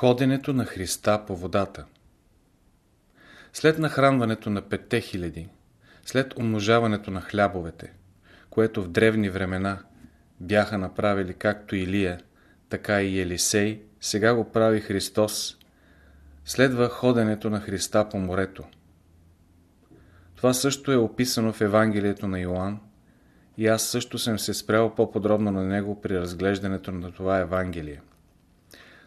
Ходенето на Христа по водата След нахранването на петте хиляди, след умножаването на хлябовете, което в древни времена бяха направили както Илия, така и Елисей, сега го прави Христос, следва ходенето на Христа по морето. Това също е описано в Евангелието на Йоанн и аз също съм се спрял по-подробно на него при разглеждането на това Евангелие.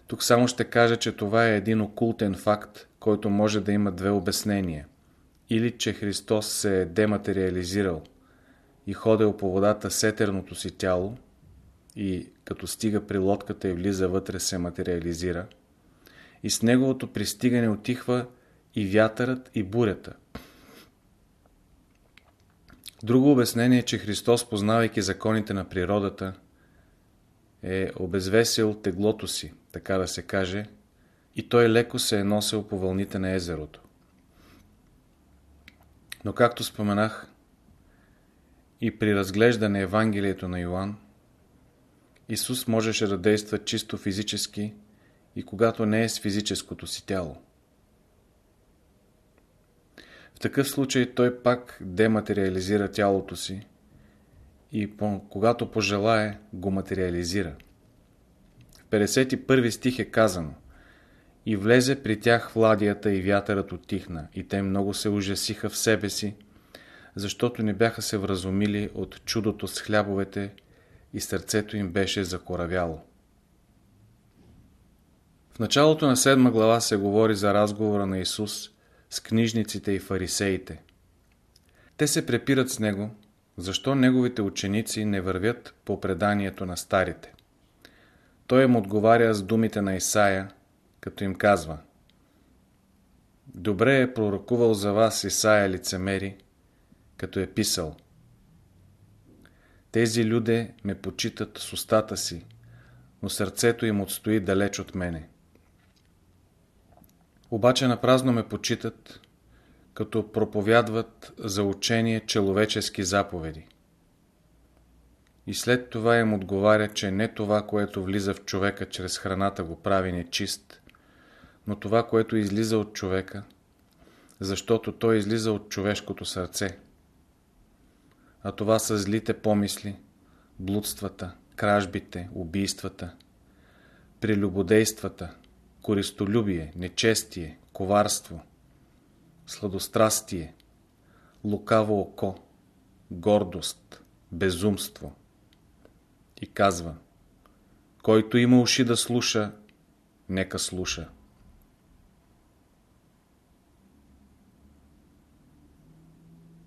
Тук само ще кажа, че това е един окултен факт, който може да има две обяснения. Или, че Христос се е дематериализирал и ходил по водата с етерното си тяло и като стига при лодката и влиза вътре се материализира и с неговото пристигане отихва и вятърът и бурята. Друго обяснение е, че Христос, познавайки законите на природата, е обезвесил теглото си, така да се каже, и той леко се е носил по вълните на езерото. Но както споменах, и при разглеждане Евангелието на Йоанн, Исус можеше да действа чисто физически и когато не е с физическото си тяло. В такъв случай той пак дематериализира тялото си и когато пожелае, го материализира. В 51 стих е казано И влезе при тях владията и вятърът отихна, и те много се ужасиха в себе си, защото не бяха се вразумили от чудото с хлябовете и сърцето им беше закоравяло. В началото на седма глава се говори за разговора на Исус с книжниците и фарисеите. Те се препират с Него, защо Неговите ученици не вървят по преданието на старите. Той им отговаря с думите на Исаия, като им казва Добре е пророкувал за вас Исаия лицемери, като е писал Тези люди ме почитат с устата си, но сърцето им отстои далеч от мене. Обаче напразно ме почитат, като проповядват за учение человечески заповеди. И след това им отговаря, че не това, което влиза в човека чрез храната го прави нечист, но това, което излиза от човека, защото той излиза от човешкото сърце. А това са злите помисли, блудствата, кражбите, убийствата, прелюбодействата, користолюбие, нечестие, коварство, сладострастие, лукаво око, гордост, безумство. И казва, който има уши да слуша, нека слуша.